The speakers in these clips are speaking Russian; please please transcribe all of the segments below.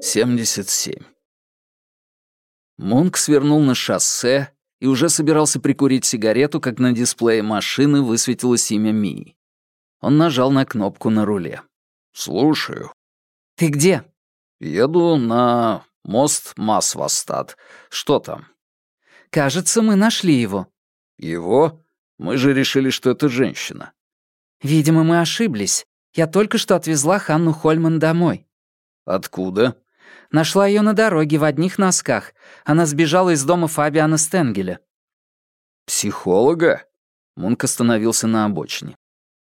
77. Мунк свернул на шоссе и уже собирался прикурить сигарету, как на дисплее машины высветилось имя Мии. Он нажал на кнопку на руле. «Слушаю». «Ты где?» «Еду на мост Масвастад. Что там?» «Кажется, мы нашли его». «Его? Мы же решили, что это женщина». «Видимо, мы ошиблись. Я только что отвезла Ханну Хольман домой». «Откуда?» Нашла ее на дороге в одних носках. Она сбежала из дома Фабиана Стенгеля. «Психолога?» Мунк остановился на обочине.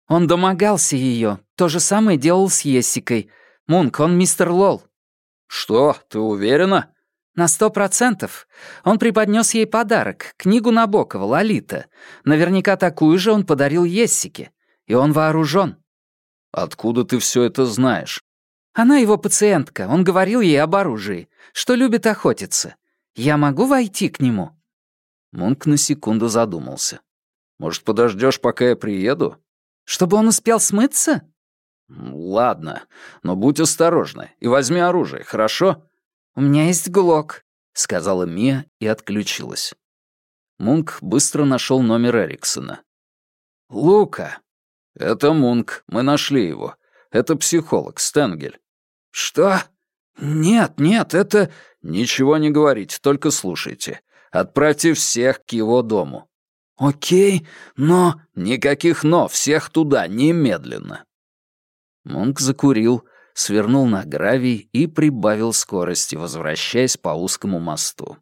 Он домогался ее. То же самое делал с Ессикой. Мунк, он мистер Лол. «Что, ты уверена?» «На сто процентов. Он преподнес ей подарок, книгу Набокова, Лолита. Наверняка такую же он подарил Ессике. И он вооружен. «Откуда ты все это знаешь?» Она его пациентка, он говорил ей об оружии, что любит охотиться. Я могу войти к нему?» Мунк на секунду задумался. «Может, подождешь, пока я приеду?» «Чтобы он успел смыться?» «Ладно, но будь осторожна и возьми оружие, хорошо?» «У меня есть глок», — сказала Мия и отключилась. Мунк быстро нашел номер Эриксона. «Лука!» «Это Мунк, мы нашли его. Это психолог, Стенгель. «Что? Нет, нет, это...» «Ничего не говорите, только слушайте. Отправьте всех к его дому». «Окей, но...» «Никаких «но», всех туда, немедленно». Мунк закурил, свернул на гравий и прибавил скорости, возвращаясь по узкому мосту.